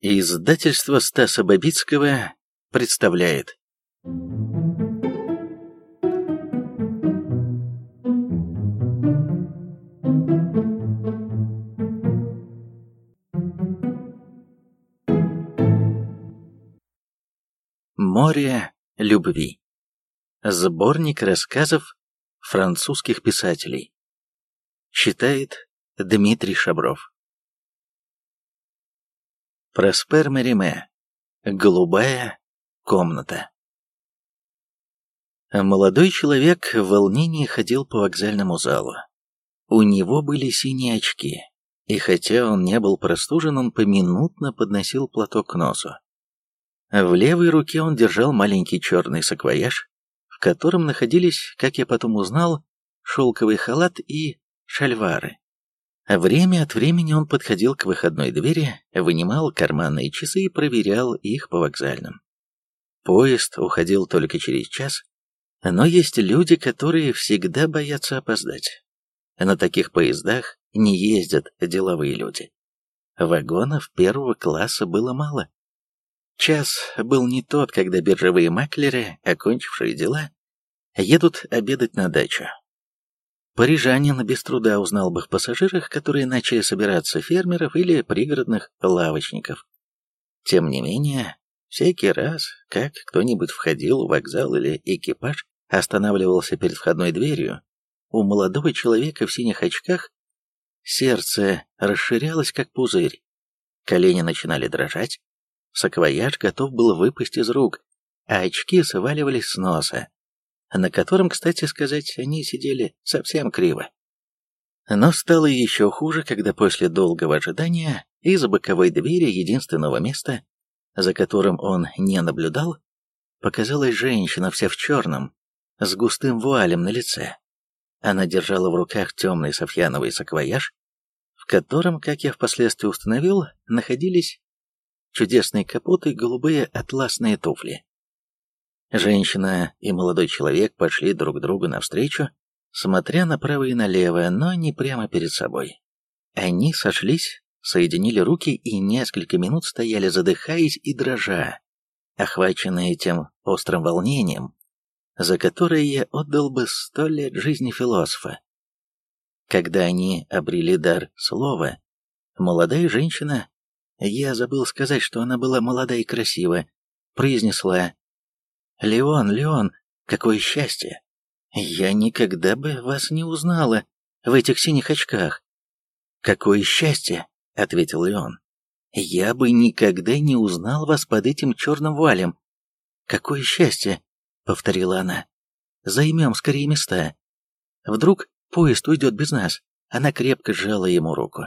Издательство Стаса Бабицкого представляет Море любви. Сборник рассказов французских писателей. Читает Дмитрий Шабров. Проспер Мериме. Голубая комната. Молодой человек в волнении ходил по вокзальному залу. У него были синие очки, и хотя он не был простужен, он поминутно подносил платок к носу. В левой руке он держал маленький черный саквояж, в котором находились, как я потом узнал, шелковый халат и шальвары. Время от времени он подходил к выходной двери, вынимал карманные часы и проверял их по вокзальным. Поезд уходил только через час, но есть люди, которые всегда боятся опоздать. На таких поездах не ездят деловые люди. Вагонов первого класса было мало. Час был не тот, когда биржевые маклеры, окончившие дела, едут обедать на дачу. Парижанин без труда узнал бы в пассажирах, которые начали собираться фермеров или пригородных лавочников. Тем не менее, всякий раз, как кто-нибудь входил в вокзал или экипаж останавливался перед входной дверью, у молодого человека в синих очках сердце расширялось, как пузырь, колени начинали дрожать, саквояж готов был выпасть из рук, а очки сваливались с носа, на котором, кстати сказать, они сидели совсем криво. Но стало еще хуже, когда после долгого ожидания из боковой двери единственного места, за которым он не наблюдал, показалась женщина вся в черном, с густым вуалем на лице. Она держала в руках темный софьяновый саквояж, в котором, как я впоследствии установил, находились чудесный капот и голубые атласные туфли. Женщина и молодой человек пошли друг другу навстречу, смотря направо и налево, но не прямо перед собой. Они сошлись, соединили руки и несколько минут стояли, задыхаясь и дрожа, охваченные тем острым волнением, за которое я отдал бы сто лет жизни философа. Когда они обрели дар слова, молодая женщина я забыл сказать, что она была молода и красива. Произнесла «Леон, Леон, какое счастье! Я никогда бы вас не узнала в этих синих очках». «Какое счастье!» — ответил Леон. «Я бы никогда не узнал вас под этим черным валем». «Какое счастье!» — повторила она. «Займем скорее места. Вдруг поезд уйдет без нас». Она крепко сжала ему руку.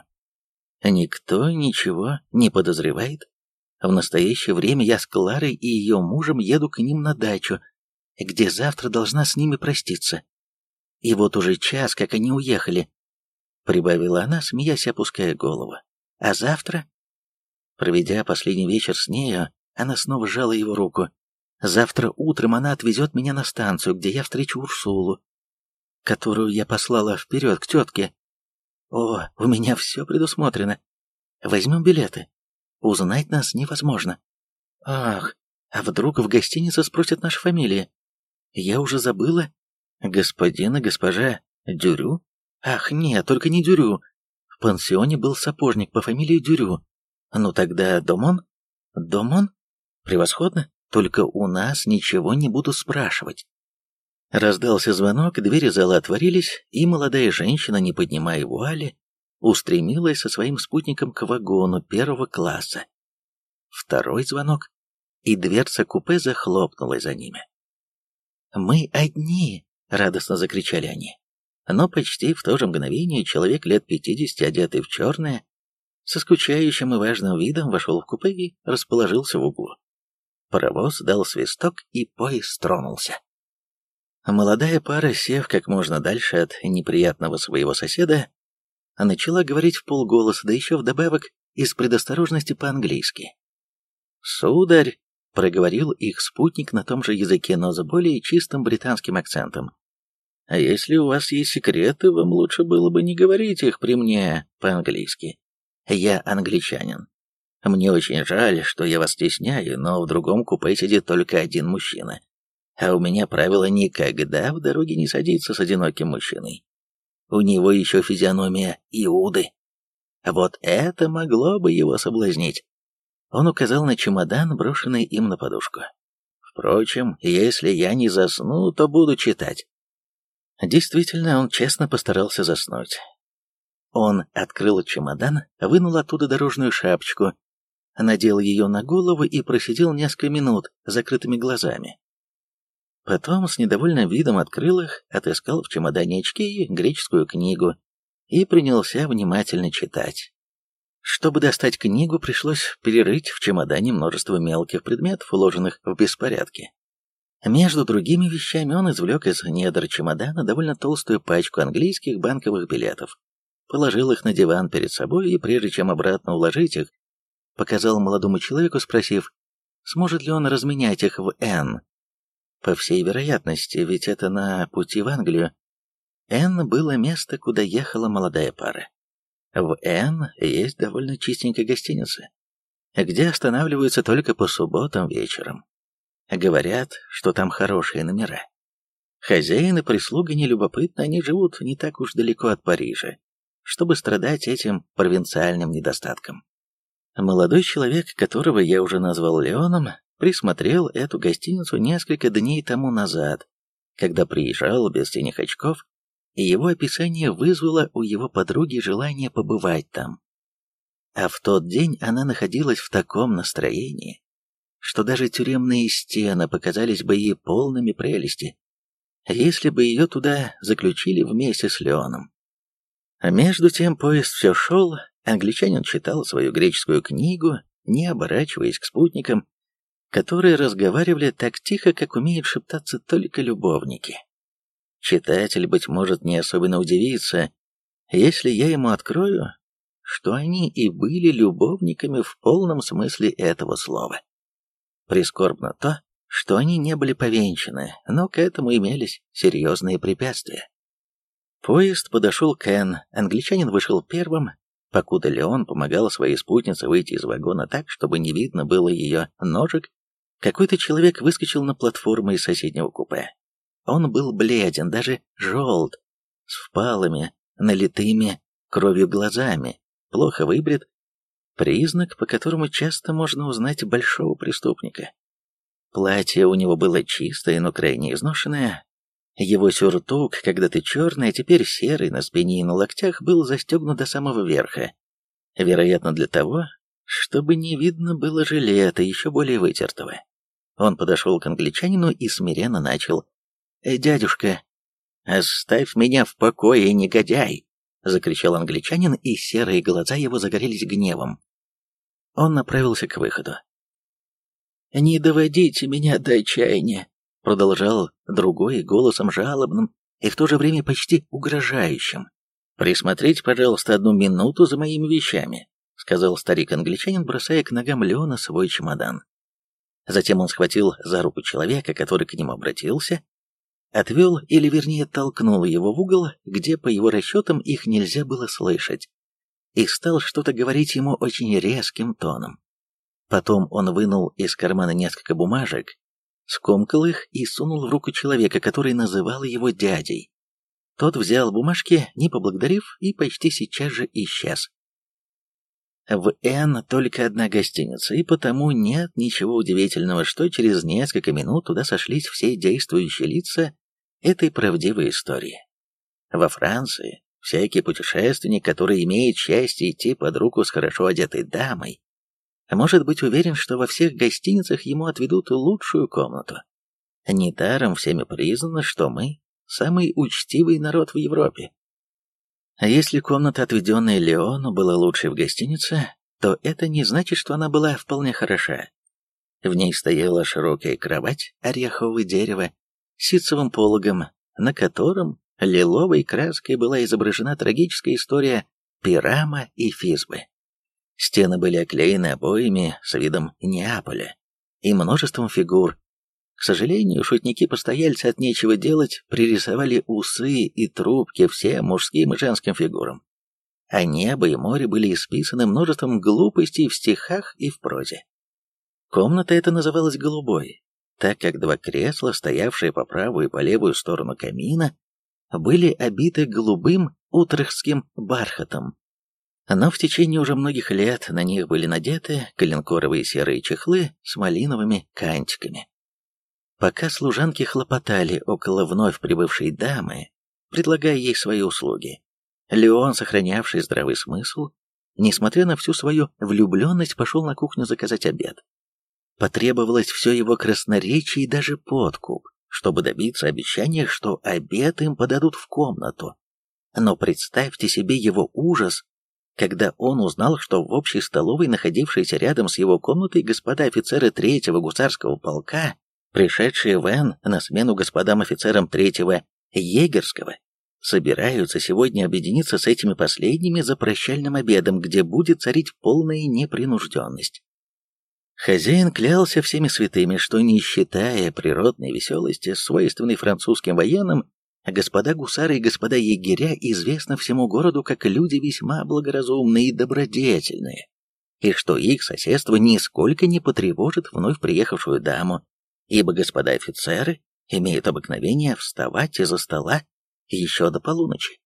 Никто ничего не подозревает. В настоящее время я с Кларой и ее мужем еду к ним на дачу, где завтра должна с ними проститься. И вот уже час, как они уехали, — прибавила она, смеясь, опуская голову. А завтра? Проведя последний вечер с нею, она снова сжала его руку. Завтра утром она отвезет меня на станцию, где я встречу Урсулу, которую я послала вперед к тетке, о, у меня все предусмотрено. Возьмем билеты. Узнать нас невозможно. Ах, а вдруг в гостинице спросят наши фамилии? Я уже забыла. Господин и госпожа Дюрю? Ах, нет, только не Дюрю. В пансионе был сапожник по фамилии Дюрю. Ну тогда Домон? Домон? Превосходно. Только у нас ничего не буду спрашивать. Раздался звонок, двери зала отворились, и молодая женщина, не поднимая вуали, устремилась со своим спутником к вагону первого класса. Второй звонок, и дверца купе захлопнулась за ними. «Мы одни!» — радостно закричали они. Но почти в то же мгновение человек лет пятидесяти, одетый в черное, со скучающим и важным видом вошел в купе и расположился в углу. Паровоз дал свисток, и поезд тронулся. Молодая пара, сев как можно дальше от неприятного своего соседа, начала говорить в полголоса, да еще вдобавок из предосторожности по-английски. «Сударь», — проговорил их спутник на том же языке, но с более чистым британским акцентом, А если у вас есть секреты, вам лучше было бы не говорить их при мне по-английски. Я англичанин. Мне очень жаль, что я вас стесняю, но в другом купе сидит только один мужчина. А у меня правило никогда в дороге не садиться с одиноким мужчиной. У него еще физиономия Иуды. Вот это могло бы его соблазнить. Он указал на чемодан, брошенный им на подушку. Впрочем, если я не засну, то буду читать. Действительно, он честно постарался заснуть. Он открыл чемодан, вынул оттуда дорожную шапочку, надел ее на голову и просидел несколько минут закрытыми глазами. Потом с недовольным видом открыл их, отыскал в чемодане очки и греческую книгу и принялся внимательно читать. Чтобы достать книгу, пришлось перерыть в чемодане множество мелких предметов, уложенных в беспорядке. Между другими вещами он извлек из недр чемодана довольно толстую пачку английских банковых билетов, положил их на диван перед собой и, прежде чем обратно уложить их, показал молодому человеку, спросив, сможет ли он разменять их в «Н». По всей вероятности, ведь это на пути в Англию. «Н» было место, куда ехала молодая пара. В «Н» есть довольно чистенькая гостиница, где останавливаются только по субботам вечером. Говорят, что там хорошие номера. Хозяин и прислуга не любопытны, они живут не так уж далеко от Парижа, чтобы страдать этим провинциальным недостатком. Молодой человек, которого я уже назвал Леоном, присмотрел эту гостиницу несколько дней тому назад, когда приезжал без синих очков, и его описание вызвало у его подруги желание побывать там. А в тот день она находилась в таком настроении, что даже тюремные стены показались бы ей полными прелести, если бы ее туда заключили вместе с Леоном. А между тем поезд все шел, англичанин читал свою греческую книгу, не оборачиваясь к спутникам, которые разговаривали так тихо, как умеют шептаться только любовники. Читатель, быть может, не особенно удивится, если я ему открою, что они и были любовниками в полном смысле этого слова. Прискорбно то, что они не были повенчаны, но к этому имелись серьезные препятствия. Поезд подошел к Энн, англичанин вышел первым, покуда Леон помогал своей спутнице выйти из вагона так, чтобы не видно было ее ножек, какой-то человек выскочил на платформу из соседнего купе. Он был бледен, даже желт, с впалыми, налитыми кровью глазами, плохо выбрит, Признак, по которому часто можно узнать большого преступника. Платье у него было чистое, но крайне изношенное. Его сюртук, когда-то черный, а теперь серый, на спине и на локтях, был застегнут до самого верха. Вероятно, для того, чтобы не видно было жилета, еще более вытертого. Он подошел к англичанину и смиренно начал. «Э, «Дядюшка, оставь меня в покое, негодяй!» — закричал англичанин, и серые глаза его загорелись гневом. Он направился к выходу. «Не доводите меня до отчаяния», — продолжал другой голосом жалобным и в то же время почти угрожающим. «Присмотрите, пожалуйста, одну минуту за моими вещами», — сказал старик-англичанин, бросая к ногам Леона свой чемодан. Затем он схватил за руку человека, который к нему обратился, отвел или вернее толкнул его в угол, где, по его расчетам, их нельзя было слышать, и стал что-то говорить ему очень резким тоном. Потом он вынул из кармана несколько бумажек, скомкал их и сунул в руку человека, который называл его дядей. Тот взял бумажки, не поблагодарив, и почти сейчас же исчез. В Н только одна гостиница, и потому нет ничего удивительного, что через несколько минут туда сошлись все действующие лица этой правдивой истории. Во Франции всякий путешественник, который имеет счастье идти под руку с хорошо одетой дамой, может быть уверен, что во всех гостиницах ему отведут лучшую комнату. Недаром всеми признано, что мы – самый учтивый народ в Европе. А если комната, отведенная Леону, была лучшей в гостинице, то это не значит, что она была вполне хороша. В ней стояла широкая кровать орехового дерева ситцевым пологом, на котором лиловой краской была изображена трагическая история Пирама и Физбы. Стены были оклеены обоями с видом Неаполя и множеством фигур. К сожалению, шутники-постояльцы от нечего делать пририсовали усы и трубки всем мужским и женским фигурам. А небо и море были исписаны множеством глупостей в стихах и в прозе. Комната эта называлась «голубой», так как два кресла, стоявшие по правую и по левую сторону камина, были обиты голубым утрехским бархатом. Но в течение уже многих лет на них были надеты коленкоровые серые чехлы с малиновыми кантиками. Пока служанки хлопотали около вновь прибывшей дамы, предлагая ей свои услуги, Леон, сохранявший здравый смысл, несмотря на всю свою влюбленность, пошел на кухню заказать обед. Потребовалось все его красноречие и даже подкуп, чтобы добиться обещания, что обед им подадут в комнату. Но представьте себе его ужас, когда он узнал, что в общей столовой, находившейся рядом с его комнатой, господа офицеры третьего гусарского полка пришедшие в Н на смену господам офицерам третьего егерского, собираются сегодня объединиться с этими последними за прощальным обедом, где будет царить полная непринужденность. Хозяин клялся всеми святыми, что, не считая природной веселости, свойственной французским военным, господа гусары и господа егеря известны всему городу как люди весьма благоразумные и добродетельные, и что их соседство нисколько не потревожит вновь приехавшую даму, ибо господа офицеры имеют обыкновение вставать из-за стола еще до полуночи.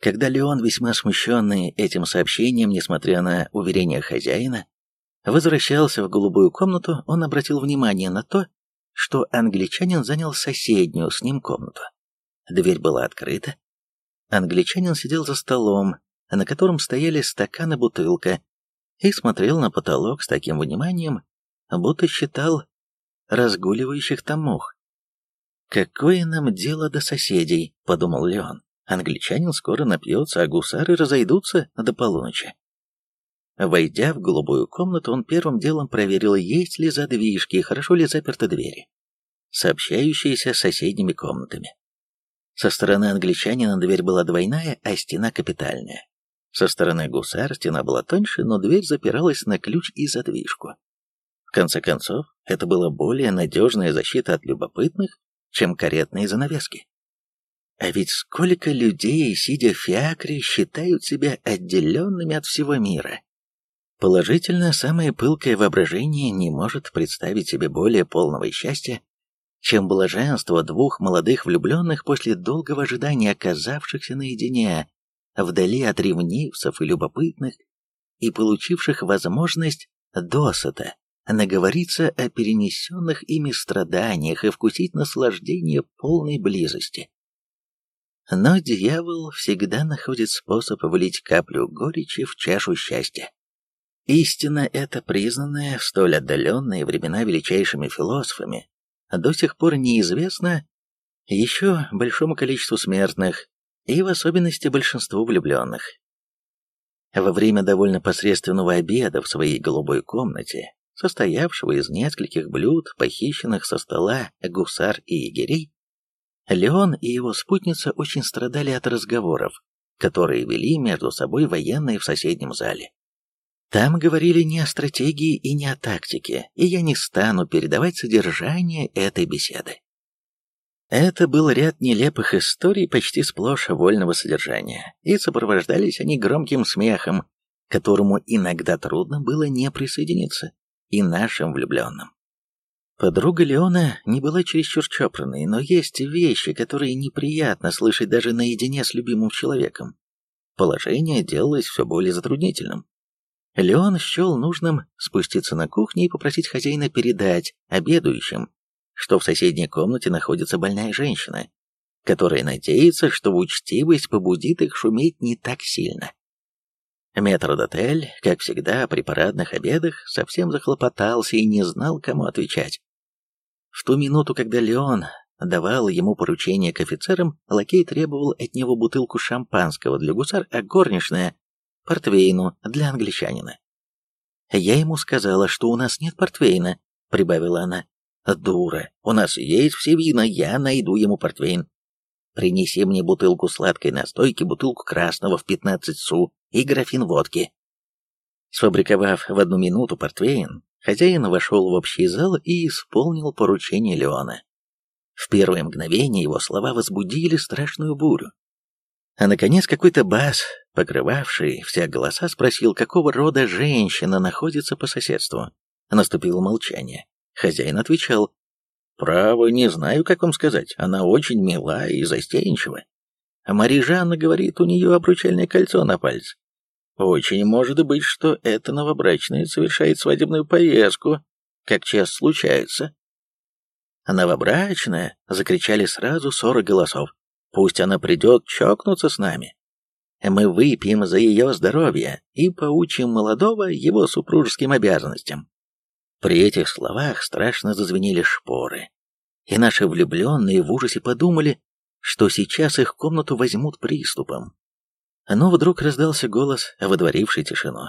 Когда Леон, весьма смущенный этим сообщением, несмотря на уверения хозяина, возвращался в голубую комнату, он обратил внимание на то, что англичанин занял соседнюю с ним комнату. Дверь была открыта. Англичанин сидел за столом, на котором стояли стакан и бутылка, и смотрел на потолок с таким вниманием, будто считал разгуливающих там мух. «Какое нам дело до соседей?» — подумал Леон. «Англичанин скоро напьется, а гусары разойдутся до полуночи». Войдя в голубую комнату, он первым делом проверил, есть ли задвижки и хорошо ли заперты двери, сообщающиеся с соседними комнатами. Со стороны англичанина дверь была двойная, а стена капитальная. Со стороны гусар стена была тоньше, но дверь запиралась на ключ и задвижку. В конце концов, это была более надежная защита от любопытных, чем каретные занавески. А ведь сколько людей, сидя в фиакре, считают себя отделенными от всего мира. Положительно, самое пылкое воображение не может представить себе более полного счастья, чем блаженство двух молодых влюбленных после долгого ожидания оказавшихся наедине, вдали от ревнивцев и любопытных, и получивших возможность досыта наговориться о перенесенных ими страданиях и вкусить наслаждение полной близости. Но дьявол всегда находит способ влить каплю горечи в чашу счастья. Истина эта, признанная в столь отдаленные времена величайшими философами, до сих пор неизвестна еще большому количеству смертных, и в особенности большинству влюбленных. Во время довольно посредственного обеда в своей голубой комнате состоявшего из нескольких блюд, похищенных со стола гусар и егерей, Леон и его спутница очень страдали от разговоров, которые вели между собой военные в соседнем зале. Там говорили не о стратегии и не о тактике, и я не стану передавать содержание этой беседы. Это был ряд нелепых историй почти сплошь вольного содержания, и сопровождались они громким смехом, которому иногда трудно было не присоединиться и нашим влюбленным. Подруга Леона не была чересчур чопорной, но есть вещи, которые неприятно слышать даже наедине с любимым человеком. Положение делалось все более затруднительным. Леон счел нужным спуститься на кухню и попросить хозяина передать обедающим, что в соседней комнате находится больная женщина, которая надеется, что учтивость побудит их шуметь не так сильно. Метродотель, как всегда при парадных обедах, совсем захлопотался и не знал, кому отвечать. В ту минуту, когда Леон давал ему поручение к офицерам, лакей требовал от него бутылку шампанского для гусар, а горничная — портвейну для англичанина. «Я ему сказала, что у нас нет портвейна», — прибавила она. «Дура, у нас есть все вина, я найду ему портвейн. Принеси мне бутылку сладкой настойки, бутылку красного в пятнадцать су и графин водки. Сфабриковав в одну минуту портвейн, хозяин вошел в общий зал и исполнил поручение Леона. В первое мгновение его слова возбудили страшную бурю. А наконец какой-то бас, покрывавший все голоса, спросил, какого рода женщина находится по соседству. Наступило молчание. Хозяин отвечал, «Право, не знаю, как вам сказать, она очень мила и застенчива. А Мария Жанна говорит, у нее обручальное кольцо на пальце. Очень может быть, что эта новобрачная совершает свадебную поездку, как часто случается. «Новобрачная!» — закричали сразу сорок голосов. «Пусть она придет чокнуться с нами. Мы выпьем за ее здоровье и поучим молодого его супружеским обязанностям». При этих словах страшно зазвенели шпоры, и наши влюбленные в ужасе подумали, что сейчас их комнату возьмут приступом. Но вдруг раздался голос, водворивший тишину.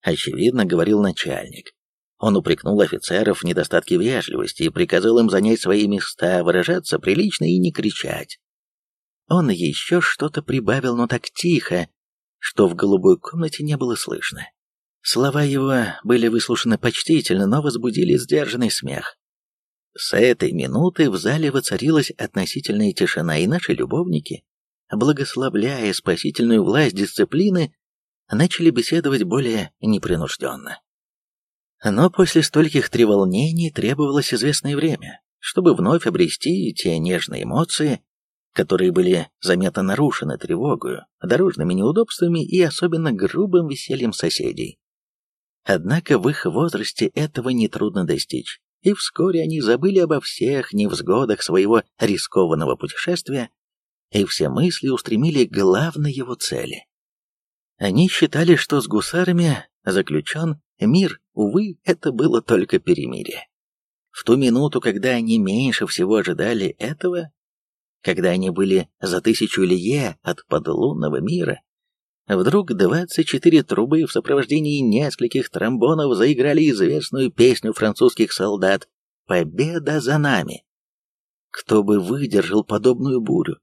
Очевидно, говорил начальник. Он упрекнул офицеров в недостатке вежливости и приказал им занять свои места, выражаться прилично и не кричать. Он еще что-то прибавил, но так тихо, что в голубой комнате не было слышно. Слова его были выслушаны почтительно, но возбудили сдержанный смех. С этой минуты в зале воцарилась относительная тишина, и наши любовники, благословляя спасительную власть дисциплины, начали беседовать более непринужденно. Но после стольких треволнений требовалось известное время, чтобы вновь обрести те нежные эмоции, которые были заметно нарушены тревогою, дорожными неудобствами и особенно грубым весельем соседей. Однако в их возрасте этого нетрудно достичь, и вскоре они забыли обо всех невзгодах своего рискованного путешествия, и все мысли устремили к главной его цели. Они считали, что с гусарами заключен Мир, увы, это было только перемирие. В ту минуту, когда они меньше всего ожидали этого, когда они были за тысячу лие от подлунного мира, вдруг 24 трубы в сопровождении нескольких тромбонов заиграли известную песню французских солдат «Победа за нами». Кто бы выдержал подобную бурю?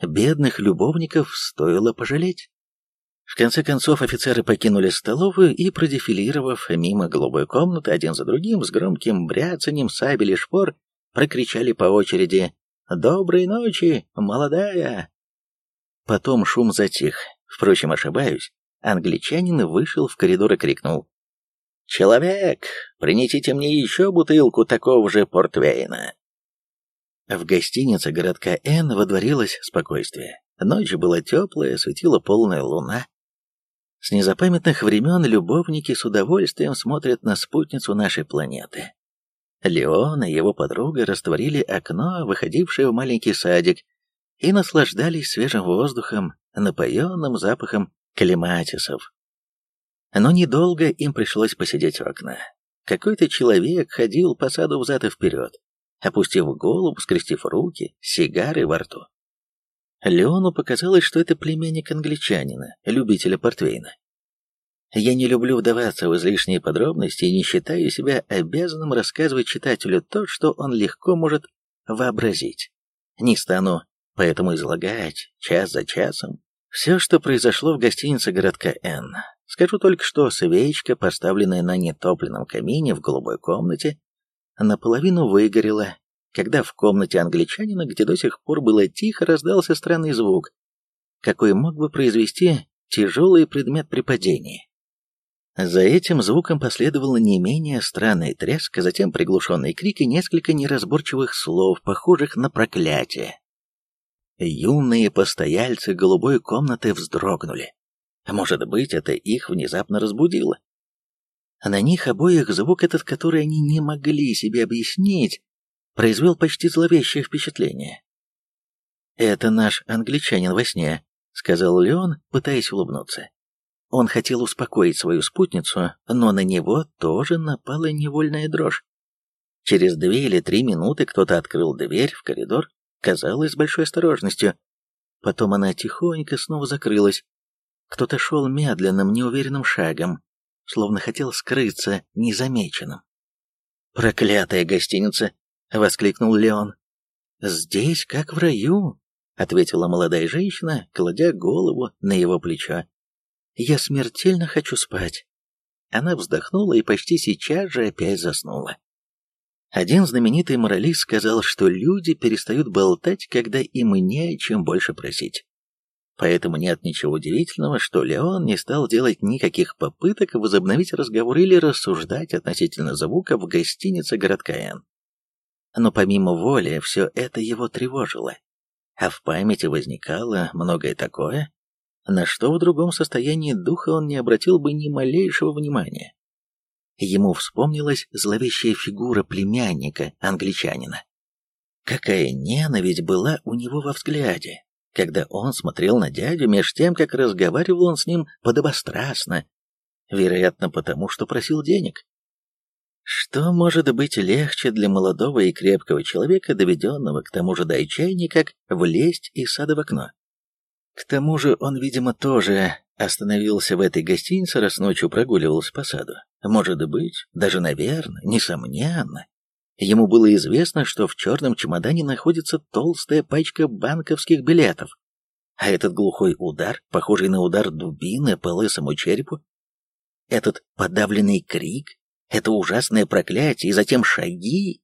Бедных любовников стоило пожалеть. В конце концов офицеры покинули столовую и, продефилировав мимо голубой комнаты один за другим, с громким бряцанием сабель и шпор, прокричали по очереди «Доброй ночи, молодая!». Потом шум затих. Впрочем, ошибаюсь. Англичанин вышел в коридор и крикнул «Человек, принесите мне еще бутылку такого же портвейна!». В гостинице городка Н водворилось спокойствие. Ночь была теплая, светила полная луна. С незапамятных времен любовники с удовольствием смотрят на спутницу нашей планеты. Леон и его подруга растворили окно, выходившее в маленький садик, и наслаждались свежим воздухом, напоенным запахом клематисов. Но недолго им пришлось посидеть у окна. Какой-то человек ходил по саду взад и вперед, опустив голову, скрестив руки, сигары во рту. Леону показалось, что это племянник англичанина, любителя портвейна. Я не люблю вдаваться в излишние подробности и не считаю себя обязанным рассказывать читателю то, что он легко может вообразить. Не стану поэтому излагать час за часом все, что произошло в гостинице городка Н. Скажу только, что свечка, поставленная на нетопленном камине в голубой комнате, наполовину выгорела когда в комнате англичанина, где до сих пор было тихо, раздался странный звук, какой мог бы произвести тяжелый предмет при падении. За этим звуком последовало не менее странный треск, затем приглушенный крик и несколько неразборчивых слов, похожих на проклятие. Юные постояльцы голубой комнаты вздрогнули. Может быть, это их внезапно разбудило. На них обоих звук этот, который они не могли себе объяснить, произвел почти зловещее впечатление. «Это наш англичанин во сне», — сказал Леон, пытаясь улыбнуться. Он хотел успокоить свою спутницу, но на него тоже напала невольная дрожь. Через две или три минуты кто-то открыл дверь в коридор, казалось, с большой осторожностью. Потом она тихонько снова закрылась. Кто-то шел медленным, неуверенным шагом, словно хотел скрыться незамеченным. «Проклятая гостиница!» — воскликнул Леон. «Здесь как в раю», — ответила молодая женщина, кладя голову на его плечо. «Я смертельно хочу спать». она вздохнула и почти сейчас же опять заснула. Один знаменитый моралист сказал, что люди перестают болтать, когда им не о чем больше просить. Поэтому нет ничего удивительного, что Леон не стал делать никаких попыток возобновить разговор или рассуждать относительно звука в гостинице городка Н. Но помимо воли, все это его тревожило. А в памяти возникало многое такое, на что в другом состоянии духа он не обратил бы ни малейшего внимания. Ему вспомнилась зловещая фигура племянника, англичанина. Какая ненависть была у него во взгляде, когда он смотрел на дядю, меж тем, как разговаривал он с ним подобострастно, вероятно, потому что просил денег. Что может быть легче для молодого и крепкого человека, доведенного к тому же до отчаяния, как влезть из сада в окно? К тому же он, видимо, тоже остановился в этой гостинице, раз ночью прогуливался по саду. Может быть, даже, наверное, несомненно. Ему было известно, что в черном чемодане находится толстая пачка банковских билетов. А этот глухой удар, похожий на удар дубины по лысому черепу, этот подавленный крик, это ужасное проклятие и затем шаги.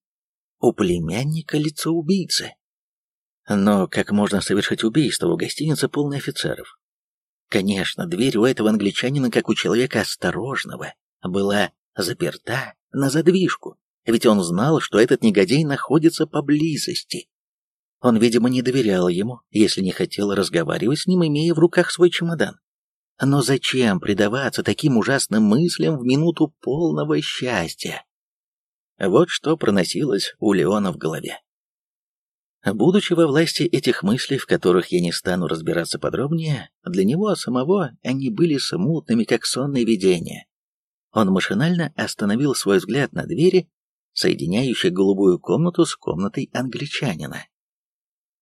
У племянника лицо убийцы. Но как можно совершить убийство в гостинице полной офицеров? Конечно, дверь у этого англичанина, как у человека осторожного, была заперта на задвижку, ведь он знал, что этот негодяй находится поблизости. Он, видимо, не доверял ему, если не хотел разговаривать с ним, имея в руках свой чемодан. Но зачем предаваться таким ужасным мыслям в минуту полного счастья? Вот что проносилось у Леона в голове. Будучи во власти этих мыслей, в которых я не стану разбираться подробнее, для него самого они были смутными, как сонные видения. Он машинально остановил свой взгляд на двери, соединяющей голубую комнату с комнатой англичанина.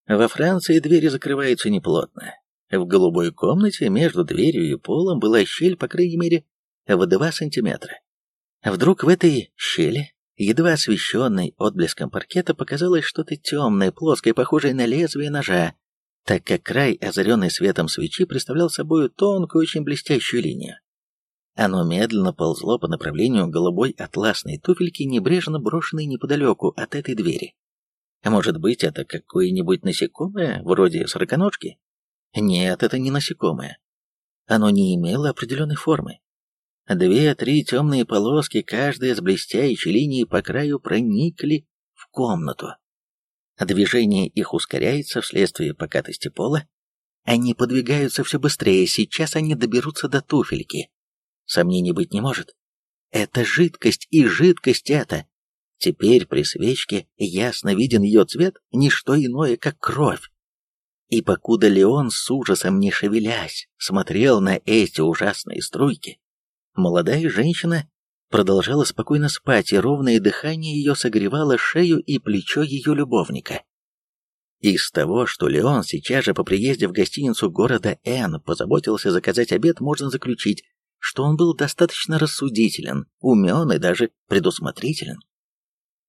Во Франции двери закрываются неплотно, в голубой комнате между дверью и полом была щель, по крайней мере, в два сантиметра. Вдруг в этой щели, едва освещенной отблеском паркета, показалось что-то темное, плоское, похожее на лезвие ножа, так как край, озаренный светом свечи, представлял собой тонкую, очень блестящую линию. Оно медленно ползло по направлению голубой атласной туфельки, небрежно брошенной неподалеку от этой двери. Может быть, это какое-нибудь насекомое, вроде сороконожки? Нет, это не насекомое. Оно не имело определенной формы. Две-три темные полоски, каждая с блестящей линией по краю, проникли в комнату. Движение их ускоряется вследствие покатости пола. Они подвигаются все быстрее, сейчас они доберутся до туфельки. Сомнений быть не может. Это жидкость, и жидкость эта. Теперь при свечке ясно виден ее цвет, не что иное, как кровь. И покуда Леон с ужасом не шевелясь смотрел на эти ужасные струйки, молодая женщина продолжала спокойно спать, и ровное дыхание ее согревало шею и плечо ее любовника. Из того, что Леон сейчас же по приезде в гостиницу города Н позаботился заказать обед, можно заключить, что он был достаточно рассудителен, умен и даже предусмотрителен.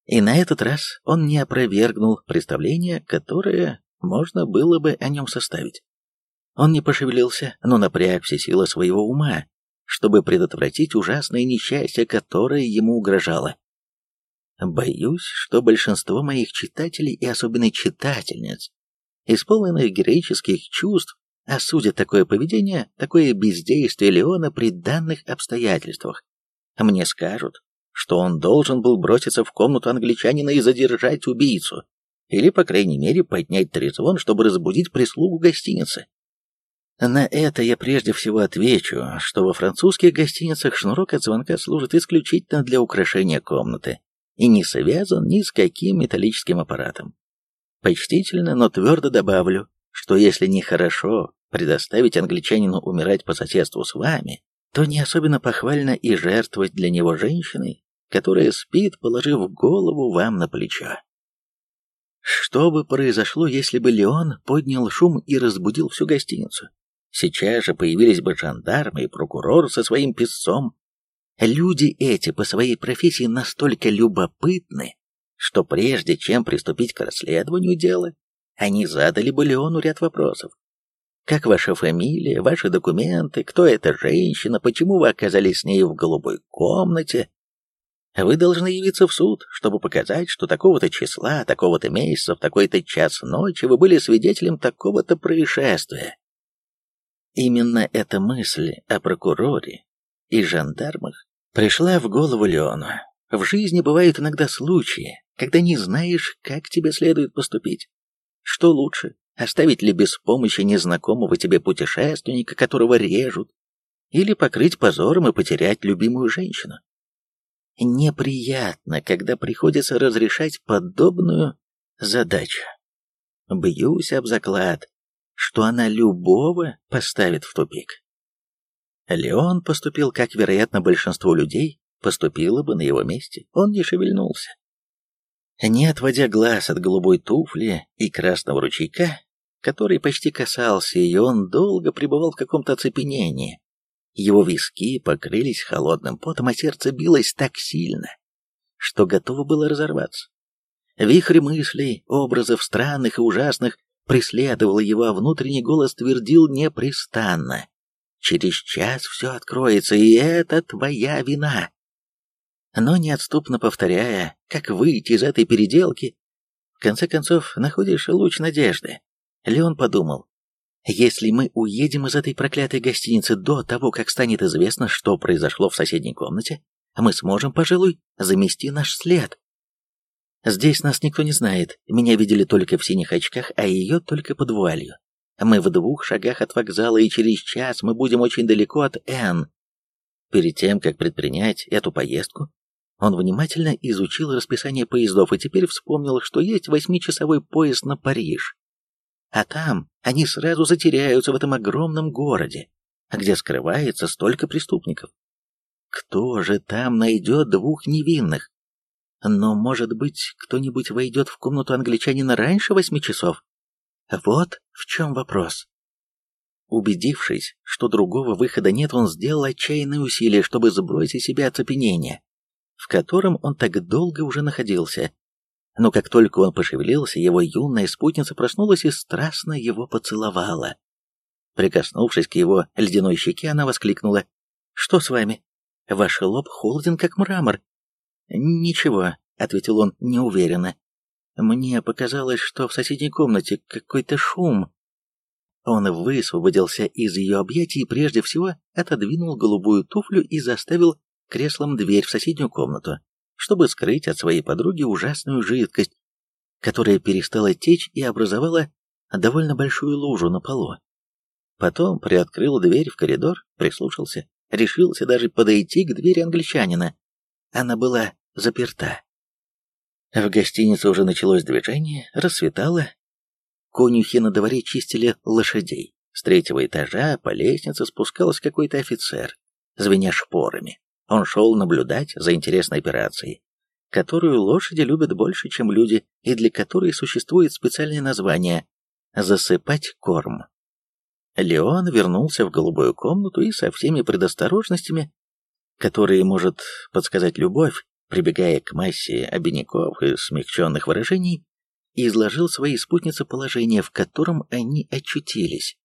И на этот раз он не опровергнул представление, которое можно было бы о нем составить. Он не пошевелился, но напряг все силы своего ума, чтобы предотвратить ужасное несчастье, которое ему угрожало. Боюсь, что большинство моих читателей и особенно читательниц, исполненных героических чувств, осудят такое поведение, такое бездействие Леона при данных обстоятельствах. Мне скажут, что он должен был броситься в комнату англичанина и задержать убийцу, или, по крайней мере, поднять трезвон, чтобы разбудить прислугу гостиницы. На это я прежде всего отвечу, что во французских гостиницах шнурок от звонка служит исключительно для украшения комнаты и не связан ни с каким металлическим аппаратом. Почтительно, но твердо добавлю, что если нехорошо предоставить англичанину умирать по соседству с вами, то не особенно похвально и жертвовать для него женщиной, которая спит, положив голову вам на плечо. Что бы произошло, если бы Леон поднял шум и разбудил всю гостиницу? Сейчас же появились бы жандармы и прокурор со своим писцом. Люди эти по своей профессии настолько любопытны, что прежде чем приступить к расследованию дела, они задали бы Леону ряд вопросов. Как ваша фамилия, ваши документы, кто эта женщина, почему вы оказались с ней в голубой комнате? Вы должны явиться в суд, чтобы показать, что такого-то числа, такого-то месяца, в такой-то час ночи вы были свидетелем такого-то происшествия. Именно эта мысль о прокуроре и жандармах пришла в голову Леону. В жизни бывают иногда случаи, когда не знаешь, как тебе следует поступить. Что лучше, оставить ли без помощи незнакомого тебе путешественника, которого режут, или покрыть позором и потерять любимую женщину? Неприятно, когда приходится разрешать подобную задачу. Бьюсь об заклад, что она любого поставит в тупик. Леон поступил, как, вероятно, большинство людей поступило бы на его месте. Он не шевельнулся. Не отводя глаз от голубой туфли и красного ручейка, который почти касался ее, он долго пребывал в каком-то оцепенении. Его виски покрылись холодным потом, а сердце билось так сильно, что готово было разорваться. Вихрь мыслей, образов странных и ужасных преследовал его, а внутренний голос твердил непрестанно. «Через час все откроется, и это твоя вина!» Но неотступно повторяя, как выйти из этой переделки, в конце концов находишь луч надежды. Леон подумал, если мы уедем из этой проклятой гостиницы до того, как станет известно, что произошло в соседней комнате, мы сможем, пожалуй, замести наш след. Здесь нас никто не знает, меня видели только в синих очках, а ее только под вуалью. Мы в двух шагах от вокзала, и через час мы будем очень далеко от Н. Перед тем, как предпринять эту поездку, он внимательно изучил расписание поездов и теперь вспомнил, что есть восьмичасовой поезд на Париж. А там они сразу затеряются в этом огромном городе, где скрывается столько преступников. Кто же там найдет двух невинных? Но, может быть, кто-нибудь войдет в комнату англичанина раньше восьми часов? Вот в чем вопрос. Убедившись, что другого выхода нет, он сделал отчаянные усилия, чтобы сбросить себе оцепенение, в котором он так долго уже находился. Но как только он пошевелился, его юная спутница проснулась и страстно его поцеловала. Прикоснувшись к его ледяной щеке, она воскликнула. «Что с вами? Ваш лоб холоден, как мрамор. «Ничего», — ответил он неуверенно. «Мне показалось, что в соседней комнате какой-то шум». Он высвободился из ее объятий и прежде всего отодвинул голубую туфлю и заставил креслом дверь в соседнюю комнату, чтобы скрыть от своей подруги ужасную жидкость, которая перестала течь и образовала довольно большую лужу на полу. Потом приоткрыл дверь в коридор, прислушался, решился даже подойти к двери англичанина. Она была заперта. В гостинице уже началось движение, рассветало. Конюхи на дворе чистили лошадей. С третьего этажа по лестнице спускался какой-то офицер, звеня шпорами. Он шел наблюдать за интересной операцией, которую лошади любят больше, чем люди, и для которой существует специальное название «засыпать корм». Леон вернулся в голубую комнату и со всеми предосторожностями, которые может подсказать любовь, прибегая к массе обиняков и смягченных выражений, изложил своей спутнице положение, в котором они очутились.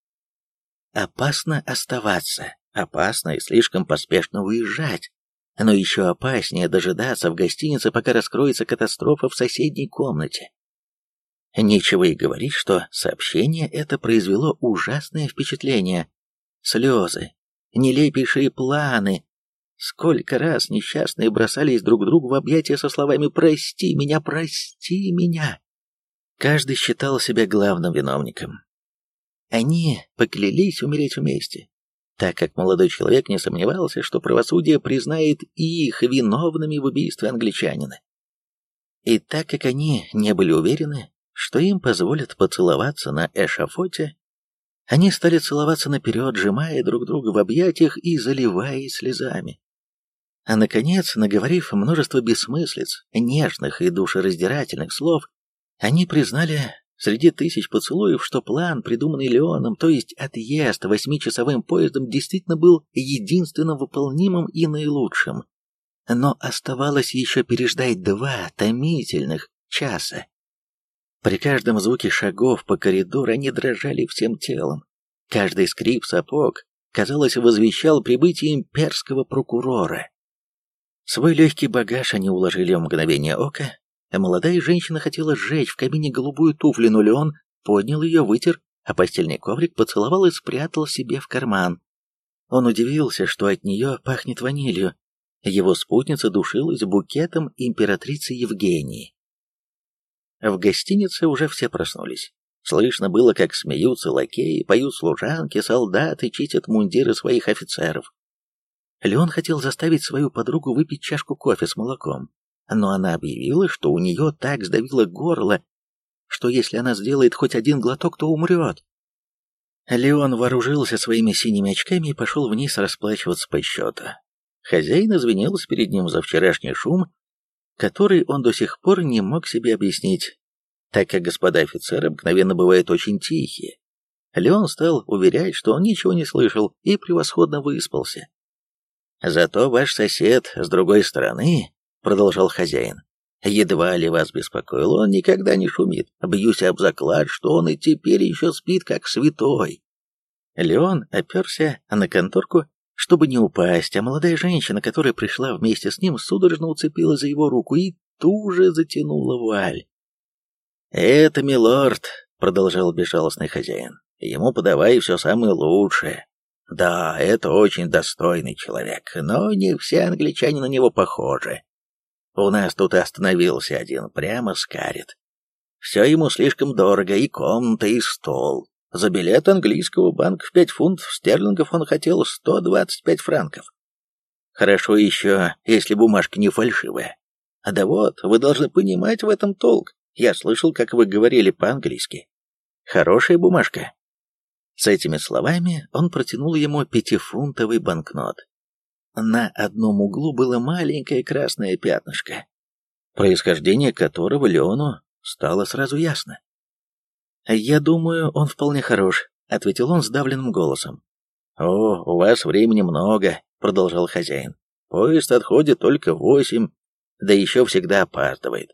Опасно оставаться, опасно и слишком поспешно уезжать, но еще опаснее дожидаться в гостинице, пока раскроется катастрофа в соседней комнате. Нечего и говорить, что сообщение это произвело ужасное впечатление. Слезы, нелепейшие планы, Сколько раз несчастные бросались друг другу в объятия со словами «Прости меня, прости меня!» Каждый считал себя главным виновником. Они поклялись умереть вместе, так как молодой человек не сомневался, что правосудие признает их виновными в убийстве англичанина. И так как они не были уверены, что им позволят поцеловаться на эшафоте, они стали целоваться наперед, сжимая друг друга в объятиях и заливаясь слезами. А, наконец, наговорив множество бессмыслиц, нежных и душераздирательных слов, они признали среди тысяч поцелуев, что план, придуманный Леоном, то есть отъезд восьмичасовым поездом, действительно был единственным выполнимым и наилучшим. Но оставалось еще переждать два томительных часа. При каждом звуке шагов по коридору они дрожали всем телом. Каждый скрип сапог, казалось, возвещал прибытие имперского прокурора. Свой легкий багаж они уложили в мгновение ока, молодая женщина хотела сжечь в камине голубую туфлю, но Леон поднял ее, вытер, а постельный коврик поцеловал и спрятал себе в карман. Он удивился, что от нее пахнет ванилью. Его спутница душилась букетом императрицы Евгении. В гостинице уже все проснулись. Слышно было, как смеются лакеи, поют служанки, солдаты, чистят мундиры своих офицеров. Леон хотел заставить свою подругу выпить чашку кофе с молоком, но она объявила, что у нее так сдавило горло, что если она сделает хоть один глоток, то умрет. Леон вооружился своими синими очками и пошел вниз расплачиваться по счету. Хозяин извинился перед ним за вчерашний шум, который он до сих пор не мог себе объяснить, так как господа офицеры обыкновенно бывают очень тихие. Леон стал уверять, что он ничего не слышал и превосходно выспался. «Зато ваш сосед с другой стороны», — продолжал хозяин, — «едва ли вас беспокоил, он никогда не шумит. Бьюсь об заклад, что он и теперь еще спит, как святой». Леон оперся на конторку, чтобы не упасть, а молодая женщина, которая пришла вместе с ним, судорожно уцепила за его руку и туже затянула вуаль. «Это, милорд», — продолжал безжалостный хозяин, — «ему подавай все самое лучшее. Да, это очень достойный человек, но не все англичане на него похожи. У нас тут остановился один, прямо скарит. Все ему слишком дорого, и комната, и стол. За билет английского банка в пять фунтов стерлингов он хотел сто двадцать пять франков. Хорошо еще, если бумажка не фальшивая. А да вот, вы должны понимать в этом толк. Я слышал, как вы говорили по-английски. Хорошая бумажка. С этими словами он протянул ему пятифунтовый банкнот. На одном углу было маленькое красное пятнышко, происхождение которого Леону стало сразу ясно. «Я думаю, он вполне хорош», — ответил он сдавленным голосом. «О, у вас времени много», — продолжал хозяин. «Поезд отходит только в восемь, да еще всегда опаздывает.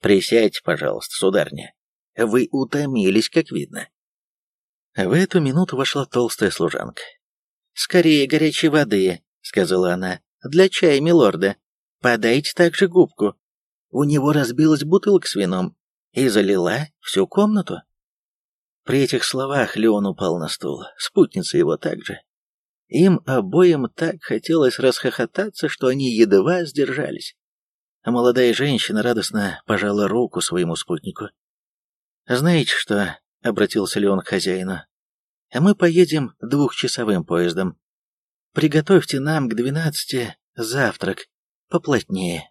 Присядьте, пожалуйста, сударня. Вы утомились, как видно. В эту минуту вошла толстая служанка. «Скорее горячей воды», — сказала она, — «для чая, милорда. Подайте также губку». У него разбилась бутылка с вином и залила всю комнату. При этих словах Леон упал на стул, спутница его также. Им обоим так хотелось расхохотаться, что они едва сдержались а молодая женщина радостно пожала руку своему спутнику. «Знаете что?» — обратился ли он к хозяину. «Мы поедем двухчасовым поездом. Приготовьте нам к двенадцати завтрак поплотнее».